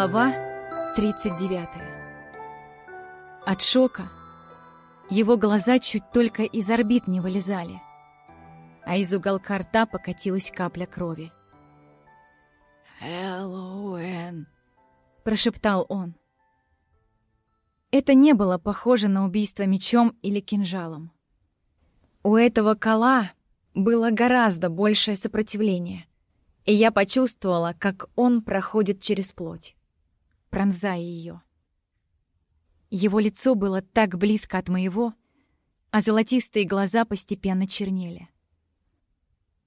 Глава 39 От шока его глаза чуть только из орбит не вылезали, а из уголка рта покатилась капля крови. «Хэллоуэн!» — прошептал он. Это не было похоже на убийство мечом или кинжалом. У этого кола было гораздо большее сопротивление и я почувствовала, как он проходит через плоть, пронзая ее. Его лицо было так близко от моего, а золотистые глаза постепенно чернели.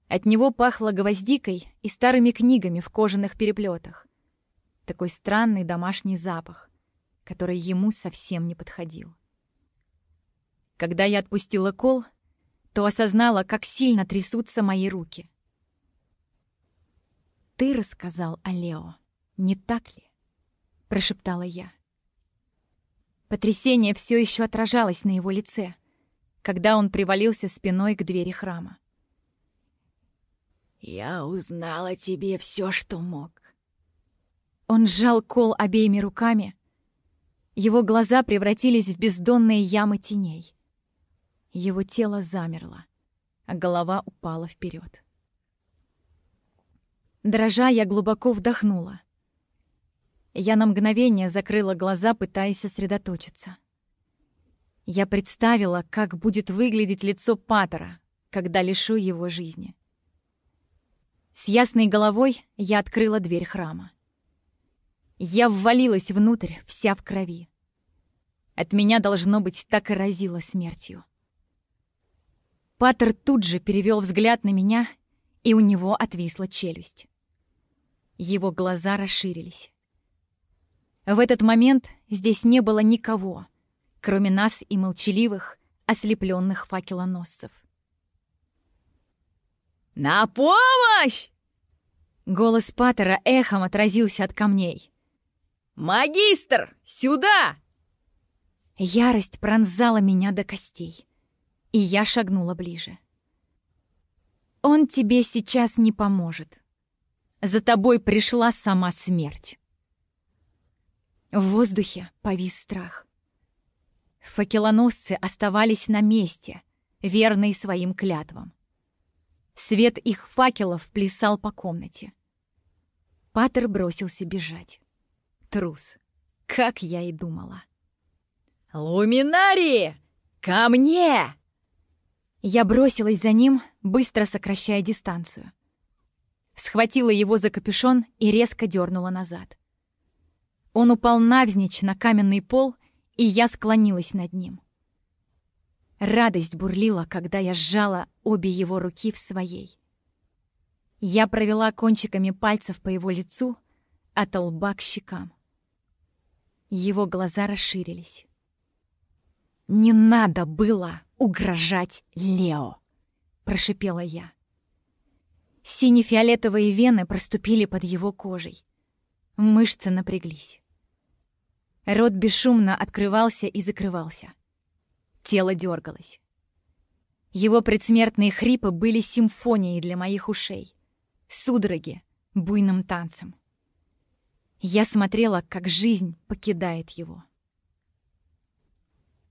От него пахло гвоздикой и старыми книгами в кожаных переплетах. Такой странный домашний запах, который ему совсем не подходил. Когда я отпустила кол, то осознала, как сильно трясутся мои руки. «Ты рассказал о Лео, не так ли?» — прошептала я. Потрясение все еще отражалось на его лице, когда он привалился спиной к двери храма. «Я узнал о тебе все, что мог». Он сжал кол обеими руками. Его глаза превратились в бездонные ямы теней. Его тело замерло, а голова упала вперед. Дрожа, я глубоко вдохнула. Я на мгновение закрыла глаза, пытаясь сосредоточиться. Я представила, как будет выглядеть лицо Паттера, когда лишу его жизни. С ясной головой я открыла дверь храма. Я ввалилась внутрь, вся в крови. От меня, должно быть, так и разило смертью. Паттер тут же перевел взгляд на меня, и у него отвисла челюсть. Его глаза расширились. В этот момент здесь не было никого, кроме нас и молчаливых, ослепленных факелоносцев. «На помощь!» Голос Паттера эхом отразился от камней. «Магистр, сюда!» Ярость пронзала меня до костей, и я шагнула ближе. «Он тебе сейчас не поможет», за тобой пришла сама смерть. В воздухе повис страх. Факелоносцы оставались на месте, верные своим клятвам. Свет их факелов плясал по комнате. Патер бросился бежать. Трус, как я и думала. «Луминари! Ко мне!» Я бросилась за ним, быстро сокращая дистанцию схватила его за капюшон и резко дернула назад. Он упал навзничь на каменный пол, и я склонилась над ним. Радость бурлила, когда я сжала обе его руки в своей. Я провела кончиками пальцев по его лицу, от лба к щекам. Его глаза расширились. «Не надо было угрожать Лео!» — прошипела я. Сине-фиолетовые вены проступили под его кожей. Мышцы напряглись. Рот бесшумно открывался и закрывался. Тело дергалось. Его предсмертные хрипы были симфонией для моих ушей. Судороги — буйным танцем. Я смотрела, как жизнь покидает его.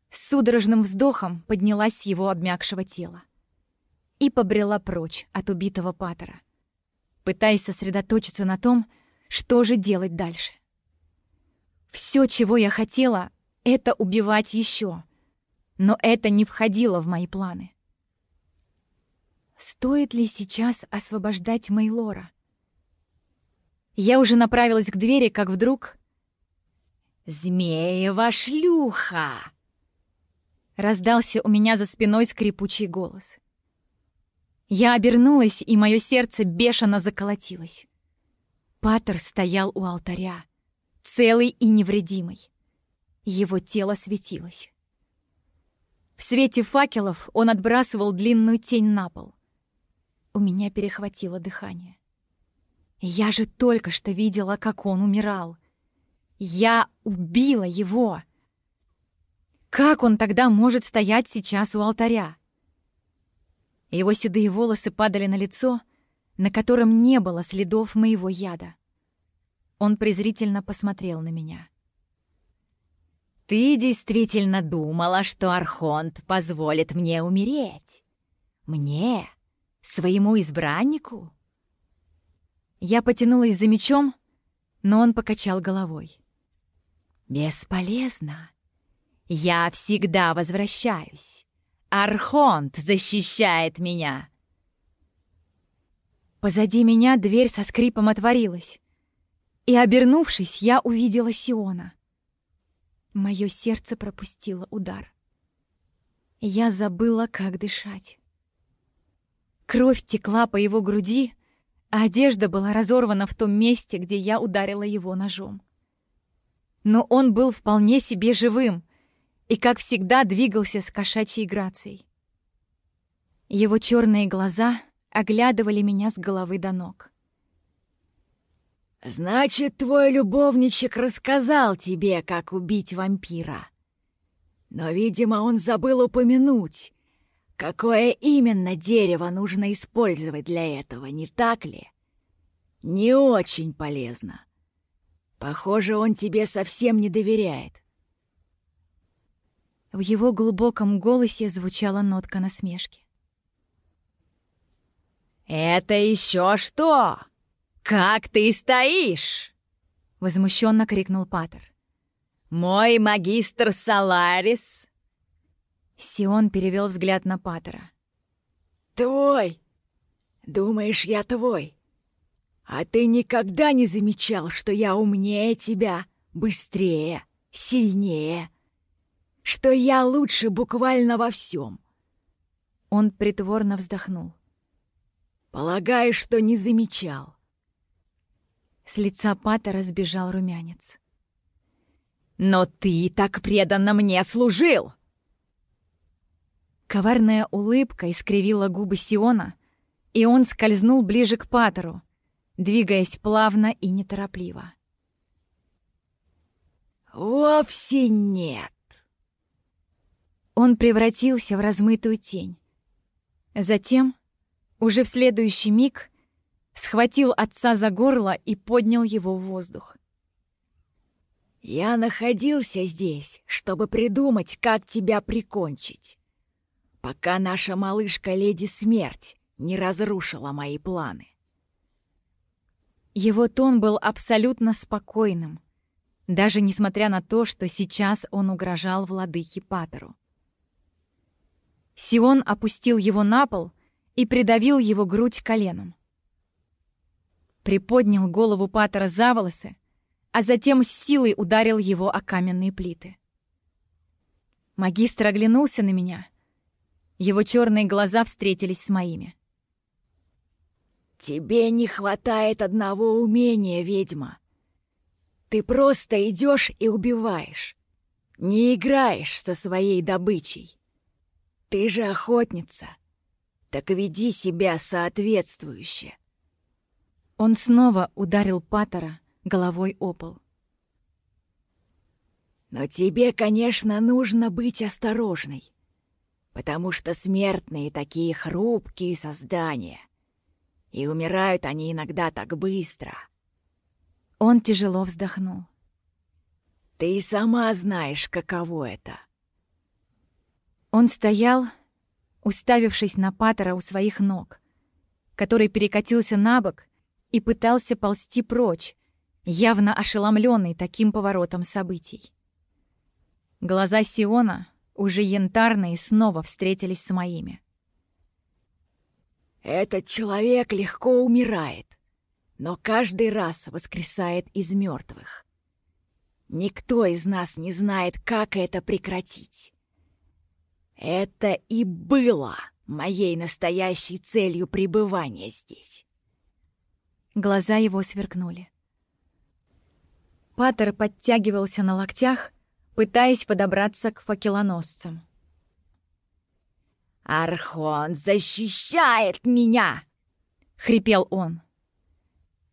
С судорожным вздохом поднялась его обмякшего тела и побрела прочь от убитого Паттера, пытаясь сосредоточиться на том, что же делать дальше. Все, чего я хотела, — это убивать еще, но это не входило в мои планы. Стоит ли сейчас освобождать Мейлора? Я уже направилась к двери, как вдруг... «Змеева шлюха!» Раздался у меня за спиной скрипучий голос. Я обернулась, и мое сердце бешено заколотилось. Патер стоял у алтаря, целый и невредимый. Его тело светилось. В свете факелов он отбрасывал длинную тень на пол. У меня перехватило дыхание. Я же только что видела, как он умирал. Я убила его. Как он тогда может стоять сейчас у алтаря? Его седые волосы падали на лицо, на котором не было следов моего яда. Он презрительно посмотрел на меня. «Ты действительно думала, что Архонт позволит мне умереть? Мне? Своему избраннику?» Я потянулась за мечом, но он покачал головой. «Бесполезно. Я всегда возвращаюсь. Архонт защищает меня!» Позади меня дверь со скрипом отворилась, и, обернувшись, я увидела Сиона. Мое сердце пропустило удар. Я забыла, как дышать. Кровь текла по его груди, а одежда была разорвана в том месте, где я ударила его ножом. Но он был вполне себе живым и, как всегда, двигался с кошачьей грацией. Его черные глаза оглядывали меня с головы до ног. «Значит, твой любовничек рассказал тебе, как убить вампира. Но, видимо, он забыл упомянуть, какое именно дерево нужно использовать для этого, не так ли? Не очень полезно. Похоже, он тебе совсем не доверяет». В его глубоком голосе звучала нотка насмешки. «Это еще что? Как ты стоишь?» Возмущенно крикнул Патер. «Мой магистр Саларис!» Сион перевел взгляд на Патера. «Твой! Думаешь, я твой? А ты никогда не замечал, что я умнее тебя, быстрее, сильнее, что я лучше буквально во всем?» Он притворно вздохнул. Полагаю, что не замечал. С лица Паттера сбежал румянец. «Но ты так преданно мне служил!» Коварная улыбка искривила губы Сиона, и он скользнул ближе к Паттеру, двигаясь плавно и неторопливо. «Вовсе нет!» Он превратился в размытую тень. Затем уже в следующий миг схватил отца за горло и поднял его в воздух. «Я находился здесь, чтобы придумать, как тебя прикончить, пока наша малышка Леди Смерть не разрушила мои планы». Его тон был абсолютно спокойным, даже несмотря на то, что сейчас он угрожал владыке Патеру. Сион опустил его на пол — и придавил его грудь коленом. Приподнял голову Паттера за волосы, а затем с силой ударил его о каменные плиты. Магистр оглянулся на меня. Его черные глаза встретились с моими. «Тебе не хватает одного умения, ведьма. Ты просто идешь и убиваешь. Не играешь со своей добычей. Ты же охотница так веди себя соответствующе. Он снова ударил Паттера головой о пол. Но тебе, конечно, нужно быть осторожной, потому что смертные такие хрупкие создания, и умирают они иногда так быстро. Он тяжело вздохнул. Ты и сама знаешь, каково это. Он стоял, уставившись на Паттера у своих ног, который перекатился на бок и пытался ползти прочь, явно ошеломленный таким поворотом событий. Глаза Сиона, уже янтарные, снова встретились с моими. «Этот человек легко умирает, но каждый раз воскресает из мертвых. Никто из нас не знает, как это прекратить. Это и было моей настоящей целью пребывания здесь. Глаза его сверкнули. Паттер подтягивался на локтях, пытаясь подобраться к факелоносцам. «Архон защищает меня!» — хрипел он.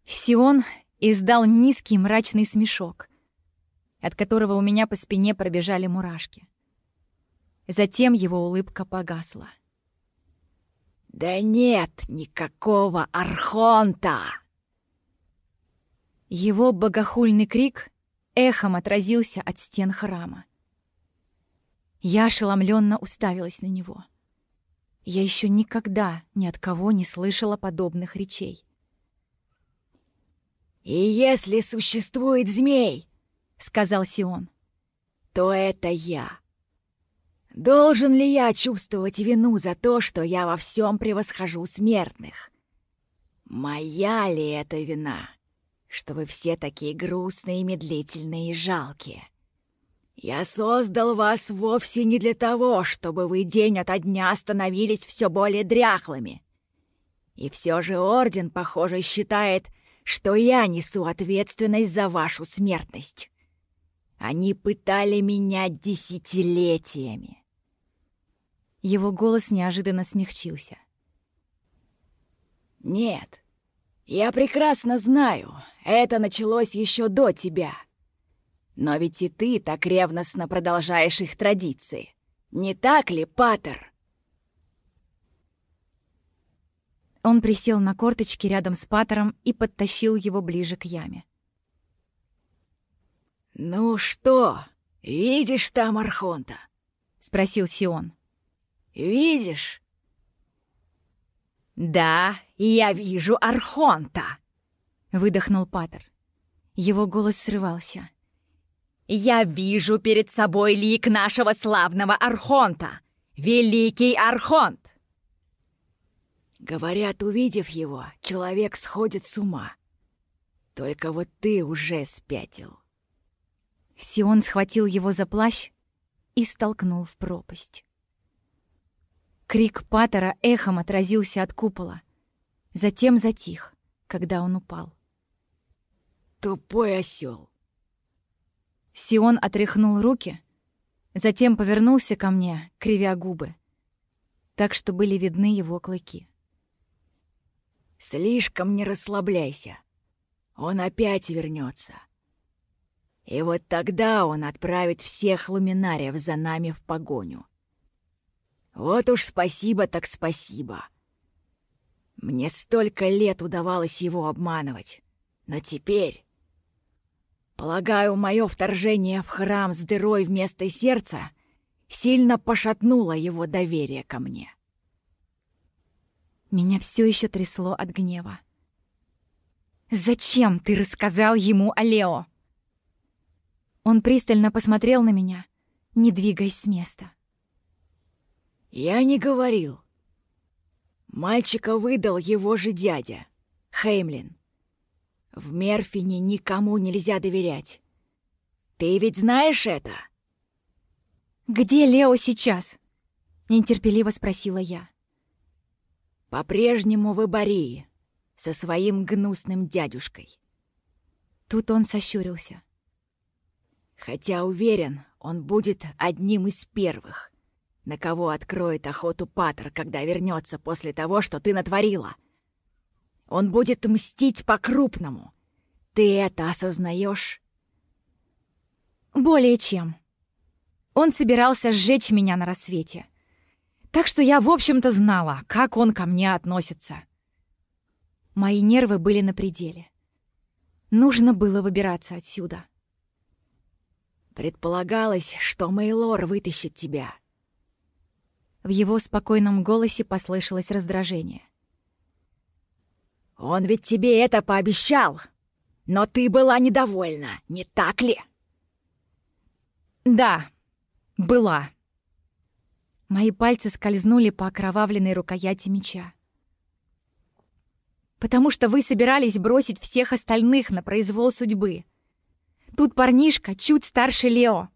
Сион издал низкий мрачный смешок, от которого у меня по спине пробежали мурашки. Затем его улыбка погасла. «Да нет никакого Архонта!» Его богохульный крик эхом отразился от стен храма. Я ошеломленно уставилась на него. Я еще никогда ни от кого не слышала подобных речей. «И если существует змей, — сказал Сион, — то это я. Должен ли я чувствовать вину за то, что я во всем превосхожу смертных? Моя ли это вина, что вы все такие грустные, медлительные и жалкие? Я создал вас вовсе не для того, чтобы вы день ото дня становились все более дряхлыми. И все же Орден, похоже, считает, что я несу ответственность за вашу смертность. Они пытали меня десятилетиями. Его голос неожиданно смягчился. «Нет, я прекрасно знаю, это началось еще до тебя. Но ведь и ты так ревностно продолжаешь их традиции. Не так ли, Паттер?» Он присел на корточки рядом с Паттером и подтащил его ближе к яме. «Ну что, видишь там Архонта?» — спросил Сион. «Видишь?» «Да, я вижу Архонта!» — выдохнул Паттер. Его голос срывался. «Я вижу перед собой лик нашего славного Архонта! Великий Архонт!» Говорят, увидев его, человек сходит с ума. Только вот ты уже спятил. Сион схватил его за плащ и столкнул в пропасть. Крик Паттера эхом отразился от купола. Затем затих, когда он упал. «Тупой осел!» Сион отряхнул руки, затем повернулся ко мне, кривя губы, так что были видны его клыки. «Слишком не расслабляйся. Он опять вернется. И вот тогда он отправит всех луминариев за нами в погоню. Вот уж спасибо так спасибо. Мне столько лет удавалось его обманывать, но теперь... Полагаю, мое вторжение в храм с дырой вместо сердца сильно пошатнуло его доверие ко мне. Меня все еще трясло от гнева. «Зачем ты рассказал ему о Лео?» Он пристально посмотрел на меня, не двигаясь с места. «Я не говорил. Мальчика выдал его же дядя, Хеймлин. В Мерфине никому нельзя доверять. Ты ведь знаешь это?» «Где Лео сейчас?» — нетерпеливо спросила я. «По-прежнему в Ибарии, со своим гнусным дядюшкой». Тут он сощурился. Хотя уверен, он будет одним из первых, на кого откроет охоту Паттер, когда вернется после того, что ты натворила. Он будет мстить по-крупному. Ты это осознаешь? Более чем. Он собирался сжечь меня на рассвете. Так что я, в общем-то, знала, как он ко мне относится. Мои нервы были на пределе. Нужно было выбираться отсюда. Предполагалось, что Мейлор вытащит тебя. В его спокойном голосе послышалось раздражение. «Он ведь тебе это пообещал! Но ты была недовольна, не так ли?» «Да, была». Мои пальцы скользнули по окровавленной рукояти меча. «Потому что вы собирались бросить всех остальных на произвол судьбы. Тут парнишка чуть старше Лео.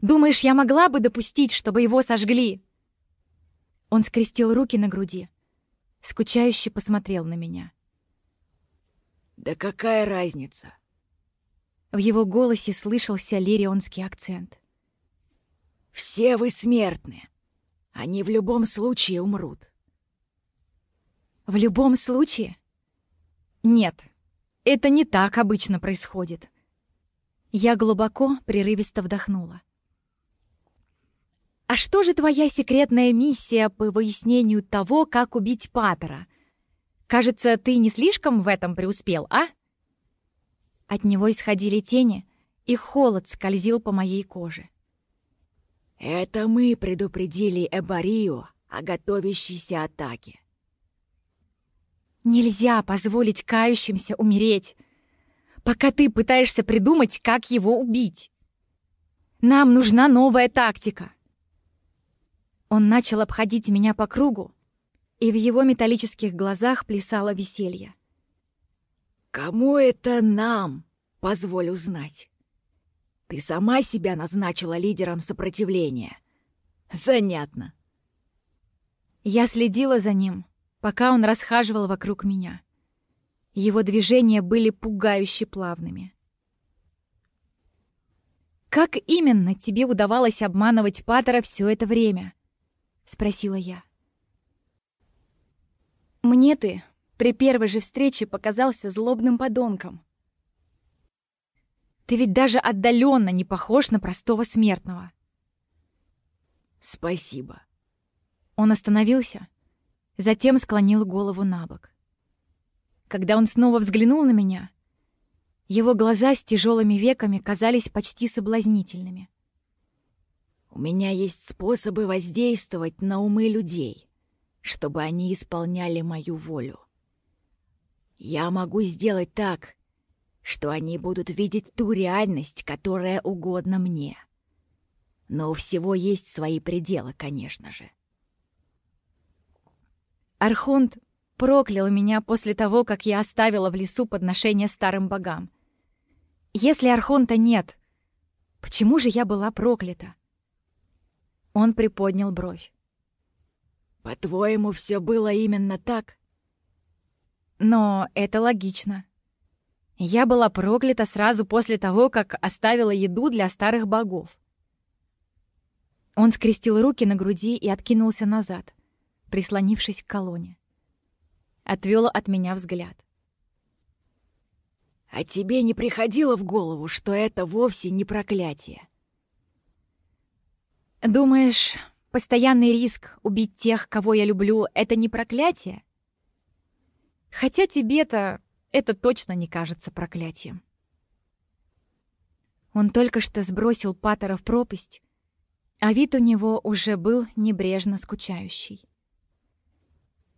Думаешь, я могла бы допустить, чтобы его сожгли?» Он скрестил руки на груди, скучающе посмотрел на меня. «Да какая разница?» В его голосе слышался лирионский акцент. «Все вы смертны. Они в любом случае умрут». «В любом случае?» «Нет, это не так обычно происходит. Я глубоко, прерывисто вдохнула. «А что же твоя секретная миссия по выяснению того, как убить Паттера? Кажется, ты не слишком в этом преуспел, а?» От него исходили тени, и холод скользил по моей коже. «Это мы предупредили Эбарию о готовящейся атаке». «Нельзя позволить кающимся умереть, пока ты пытаешься придумать, как его убить. Нам нужна новая тактика». Он начал обходить меня по кругу, и в его металлических глазах плясало веселье. «Кому это нам?» Позволь узнать. Ты сама себя назначила лидером сопротивления. Занятно. Я следила за ним, пока он расхаживал вокруг меня. Его движения были пугающе плавными. «Как именно тебе удавалось обманывать Паттера все это время?» — спросила я. «Мне ты при первой же встрече показался злобным подонком. Ты ведь даже отдаленно не похож на простого смертного. Спасибо. Он остановился, затем склонил голову на бок. Когда он снова взглянул на меня, его глаза с тяжелыми веками казались почти соблазнительными. У меня есть способы воздействовать на умы людей, чтобы они исполняли мою волю. Я могу сделать так, что они будут видеть ту реальность, которая угодна мне. Но у всего есть свои пределы, конечно же. Архонт проклял меня после того, как я оставила в лесу подношение старым богам. Если Архонта нет, почему же я была проклята? Он приподнял бровь. По-твоему, все было именно так? Но это логично. Я была проклята сразу после того, как оставила еду для старых богов. Он скрестил руки на груди и откинулся назад, прислонившись к колонне. Отвел от меня взгляд. «А тебе не приходило в голову, что это вовсе не проклятие?» «Думаешь, постоянный риск убить тех, кого я люблю, — это не проклятие? Хотя тебе-то это точно не кажется проклятием. Он только что сбросил Паттера в пропасть, а вид у него уже был небрежно скучающий.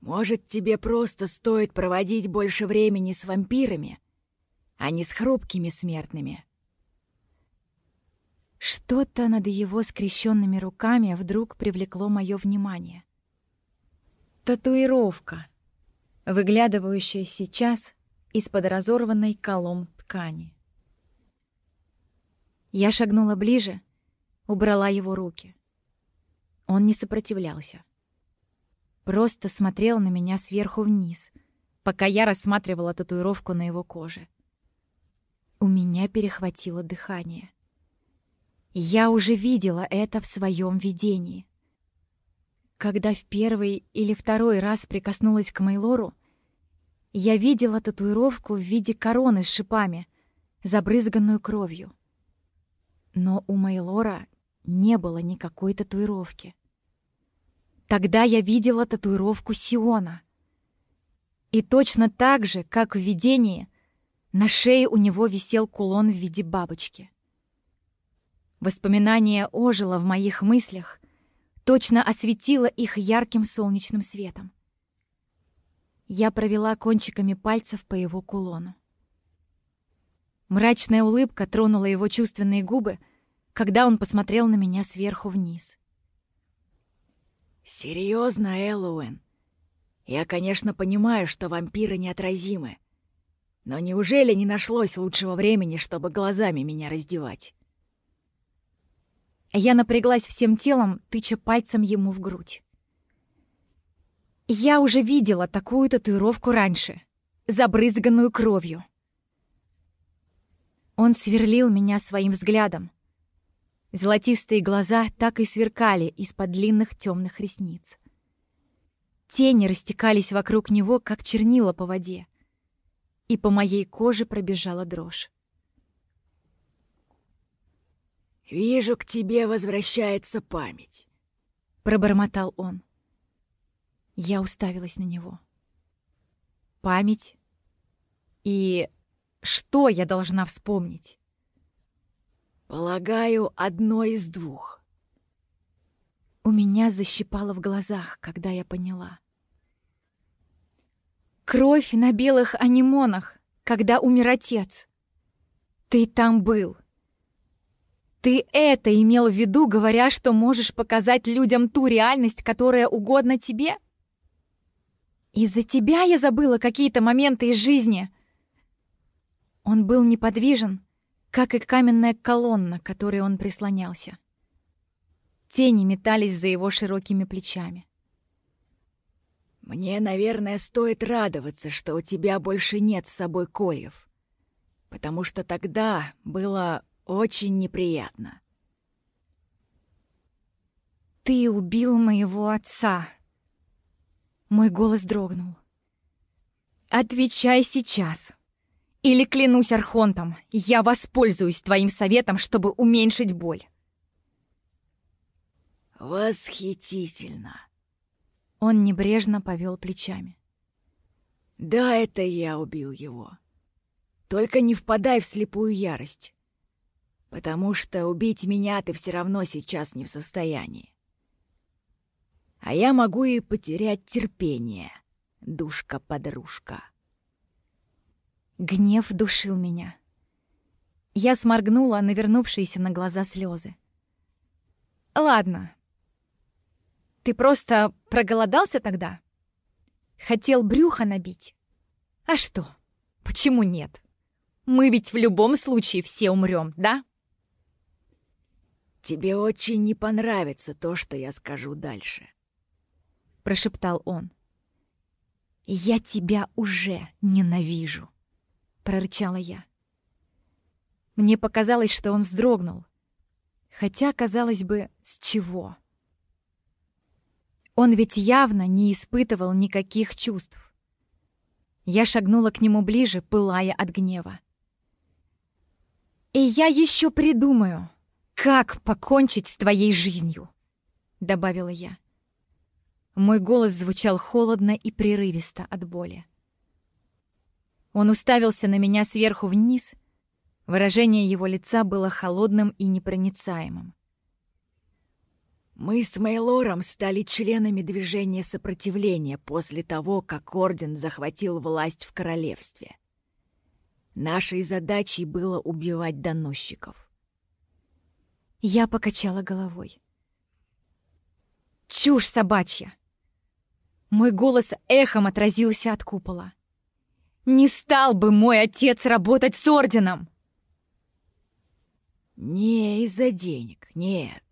«Может, тебе просто стоит проводить больше времени с вампирами, а не с хрупкими смертными?» Что-то над его скрещенными руками вдруг привлекло мое внимание. Татуировка, выглядывающая сейчас из-под разорванной колом ткани. Я шагнула ближе, убрала его руки. Он не сопротивлялся. Просто смотрел на меня сверху вниз, пока я рассматривала татуировку на его коже. У меня перехватило дыхание. Я уже видела это в своем видении. Когда в первый или второй раз прикоснулась к Мейлору, я видела татуировку в виде короны с шипами, забрызганную кровью. Но у Мейлора не было никакой татуировки. Тогда я видела татуировку Сиона. И точно так же, как в видении, на шее у него висел кулон в виде бабочки. Воспоминание ожило в моих мыслях, точно осветило их ярким солнечным светом. Я провела кончиками пальцев по его кулону. Мрачная улыбка тронула его чувственные губы, когда он посмотрел на меня сверху вниз. «Серьезно, Эллоуэн? Я, конечно, понимаю, что вампиры неотразимы. Но неужели не нашлось лучшего времени, чтобы глазами меня раздевать?» Я напряглась всем телом, тыча пальцем ему в грудь. Я уже видела такую татуировку раньше, забрызганную кровью. Он сверлил меня своим взглядом. Золотистые глаза так и сверкали из-под длинных темных ресниц. Тени растекались вокруг него, как чернила по воде. И по моей коже пробежала дрожь. «Вижу, к тебе возвращается память», — пробормотал он. Я уставилась на него. Память и Что я должна вспомнить? Полагаю, одно из двух. У меня защипало в глазах, когда я поняла. Кровь на белых анимонах, когда умер отец. Ты там был. Ты это имел в виду, говоря, что можешь показать людям ту реальность, которая угодна тебе? Из-за тебя я забыла какие-то моменты из жизни. Он был неподвижен, как и каменная колонна, к которой он прислонялся. Тени метались за его широкими плечами. «Мне, наверное, стоит радоваться, что у тебя больше нет с собой кольев, потому что тогда было очень неприятно». «Ты убил моего отца!» Мой голос дрогнул. «Отвечай сейчас!» Или, клянусь Архонтом, я воспользуюсь твоим советом, чтобы уменьшить боль. Восхитительно. Он небрежно повел плечами. Да, это я убил его. Только не впадай в слепую ярость. Потому что убить меня ты все равно сейчас не в состоянии. А я могу и потерять терпение, душка-подружка. Гнев душил меня. Я сморгнула навернувшиеся на глаза слезы. «Ладно. Ты просто проголодался тогда? Хотел брюхо набить? А что? Почему нет? Мы ведь в любом случае все умрем, да?» «Тебе очень не понравится то, что я скажу дальше», — прошептал он. «Я тебя уже ненавижу» прорычала я. Мне показалось, что он вздрогнул. Хотя, казалось бы, с чего? Он ведь явно не испытывал никаких чувств. Я шагнула к нему ближе, пылая от гнева. «И я еще придумаю, как покончить с твоей жизнью», — добавила я. Мой голос звучал холодно и прерывисто от боли. Он уставился на меня сверху вниз. Выражение его лица было холодным и непроницаемым. «Мы с Мейлором стали членами движения сопротивления после того, как Орден захватил власть в королевстве. Нашей задачей было убивать доносчиков». Я покачала головой. «Чушь собачья!» Мой голос эхом отразился от купола. Не стал бы мой отец работать с орденом!» «Не из-за денег, нет.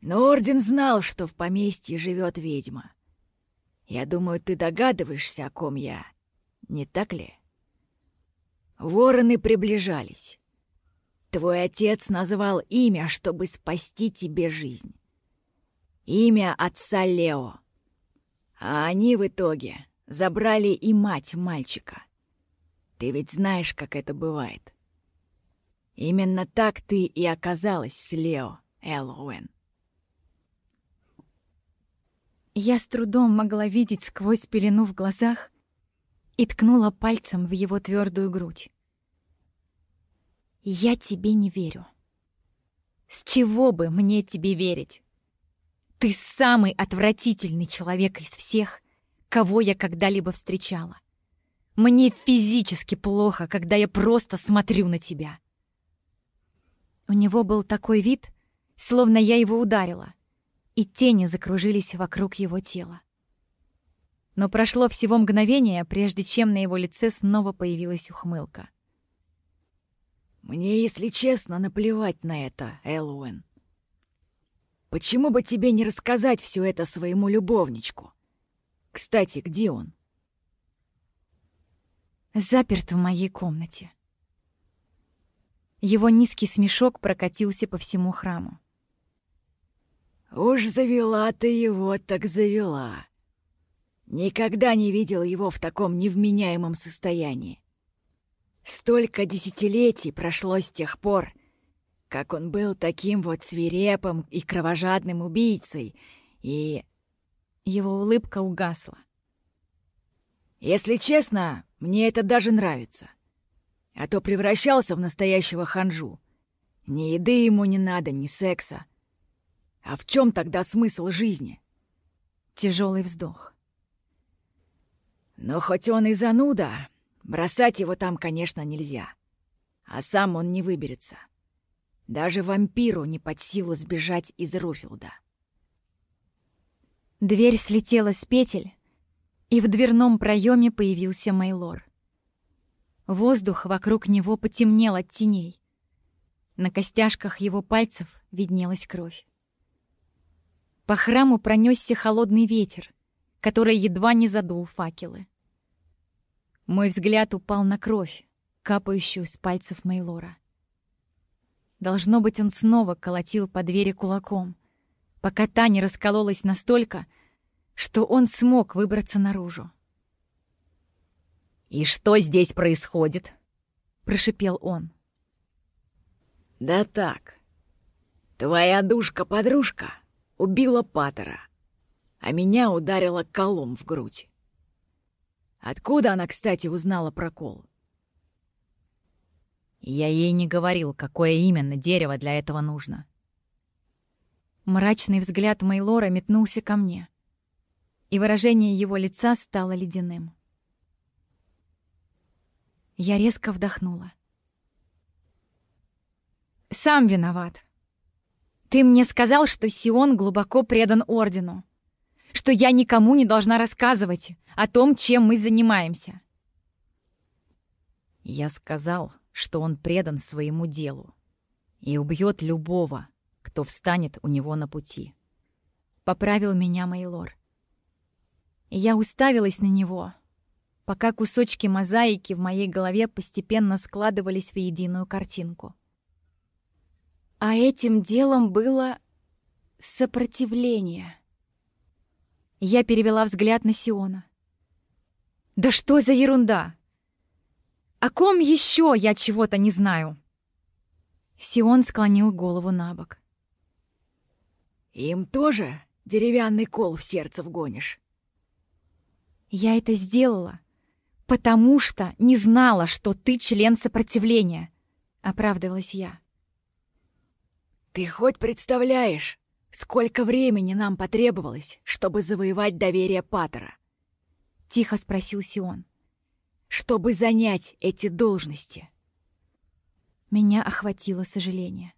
Но орден знал, что в поместье живет ведьма. Я думаю, ты догадываешься, о ком я, не так ли?» Вороны приближались. Твой отец назвал имя, чтобы спасти тебе жизнь. Имя отца Лео. А они в итоге Забрали и мать мальчика. Ты ведь знаешь, как это бывает. Именно так ты и оказалась с Лео, Эллоуэн. Я с трудом могла видеть сквозь пелену в глазах и ткнула пальцем в его твердую грудь. «Я тебе не верю. С чего бы мне тебе верить? Ты самый отвратительный человек из всех, кого я когда-либо встречала. Мне физически плохо, когда я просто смотрю на тебя. У него был такой вид, словно я его ударила, и тени закружились вокруг его тела. Но прошло всего мгновение, прежде чем на его лице снова появилась ухмылка. «Мне, если честно, наплевать на это, Эллоуэн. Почему бы тебе не рассказать все это своему любовничку? Кстати, где он? Заперт в моей комнате. Его низкий смешок прокатился по всему храму. «Уж завела ты его, так завела. Никогда не видел его в таком невменяемом состоянии. Столько десятилетий прошло с тех пор, как он был таким вот свирепым и кровожадным убийцей, и его улыбка угасла. «Если честно, мне это даже нравится. А то превращался в настоящего ханжу. Ни еды ему не надо, ни секса. А в чем тогда смысл жизни? Тяжелый вздох. Но хоть он и зануда, бросать его там, конечно, нельзя. А сам он не выберется. Даже вампиру не под силу сбежать из Руфилда. Дверь слетела с петель, и в дверном проеме появился Мейлор. Воздух вокруг него потемнел от теней. На костяшках его пальцев виднелась кровь. По храму пронесся холодный ветер, который едва не задул факелы. Мой взгляд упал на кровь, капающую с пальцев Мейлора. Должно быть, он снова колотил по двери кулаком, пока та не раскололась настолько, что он смог выбраться наружу. «И что здесь происходит?» — прошипел он. «Да так. Твоя душка-подружка убила Паттера, а меня ударила колом в грудь. Откуда она, кстати, узнала про кол?» Я ей не говорил, какое именно дерево для этого нужно. Мрачный взгляд Мейлора метнулся ко мне, и выражение его лица стало ледяным. Я резко вдохнула. «Сам виноват. Ты мне сказал, что Сион глубоко предан Ордену, что я никому не должна рассказывать о том, чем мы занимаемся». Я сказал, что он предан своему делу и убьет любого, кто встанет у него на пути. Поправил меня Мейлор. Я уставилась на него, пока кусочки мозаики в моей голове постепенно складывались в единую картинку. А этим делом было сопротивление. Я перевела взгляд на Сиона. «Да что за ерунда! О ком еще я чего-то не знаю?» Сион склонил голову на бок. «Им тоже деревянный кол в сердце вгонишь?» «Я это сделала, потому что не знала, что ты член сопротивления», — оправдывалась я. «Ты хоть представляешь, сколько времени нам потребовалось, чтобы завоевать доверие Паттера?» — тихо спросил Сион чтобы занять эти должности. Меня охватило сожаление.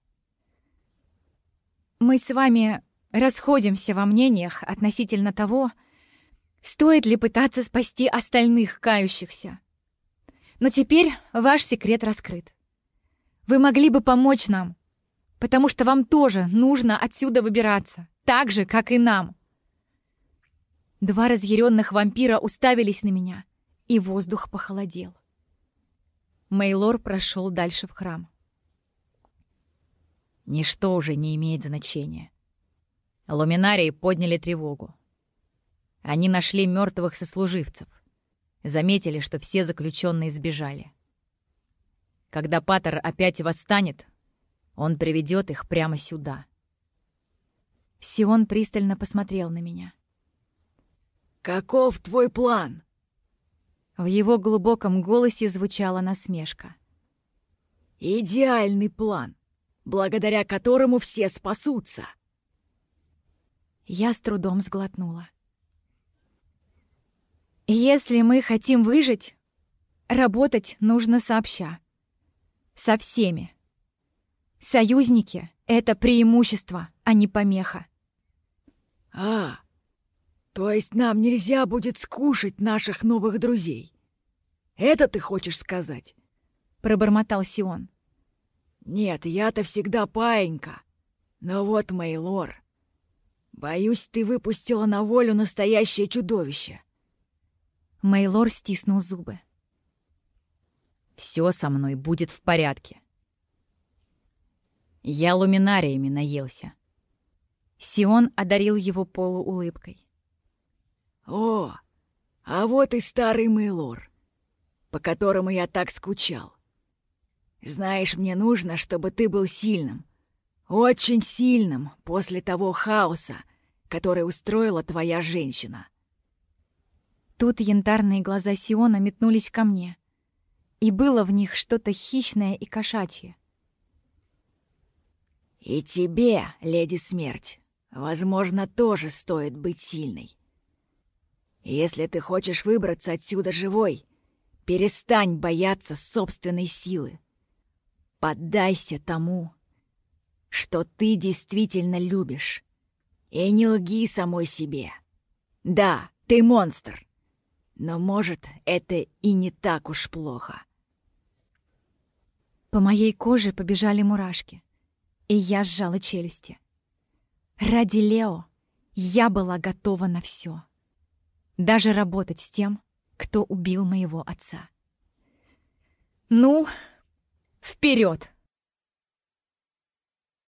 Мы с вами расходимся во мнениях относительно того, стоит ли пытаться спасти остальных кающихся. Но теперь ваш секрет раскрыт. Вы могли бы помочь нам, потому что вам тоже нужно отсюда выбираться, так же, как и нам. Два разъяренных вампира уставились на меня — и воздух похолодел. Мейлор прошел дальше в храм. Ничто уже не имеет значения. Луминарии подняли тревогу. Они нашли мертвых сослуживцев. Заметили, что все заключенные сбежали. Когда Паттер опять восстанет, он приведет их прямо сюда. Сион пристально посмотрел на меня. «Каков твой план?» В его глубоком голосе звучала насмешка. «Идеальный план, благодаря которому все спасутся!» Я с трудом сглотнула. «Если мы хотим выжить, работать нужно сообща. Со всеми. Союзники — это преимущество, а не помеха». «А, то есть нам нельзя будет скушать наших новых друзей? Это ты хочешь сказать? Пробормотал Сион. Нет, я-то всегда паинька. Но вот, Мейлор, боюсь, ты выпустила на волю настоящее чудовище. Мейлор стиснул зубы. Все со мной будет в порядке. Я луминариями наелся. Сион одарил его полуулыбкой. «О, а вот и старый Мейлор, по которому я так скучал. Знаешь, мне нужно, чтобы ты был сильным, очень сильным после того хаоса, который устроила твоя женщина». Тут янтарные глаза Сиона метнулись ко мне, И было в них что-то хищное и кошачье. «И тебе, леди смерть, возможно, тоже стоит быть сильной. Если ты хочешь выбраться отсюда живой, перестань бояться собственной силы. Поддайся тому, что ты действительно любишь. И не лги самой себе. Да, ты монстр. Но, может, это и не так уж плохо. По моей коже побежали мурашки, и я сжала челюсти. Ради Лео я была готова на все. Даже работать с тем, кто убил моего отца. «Ну, вперед!»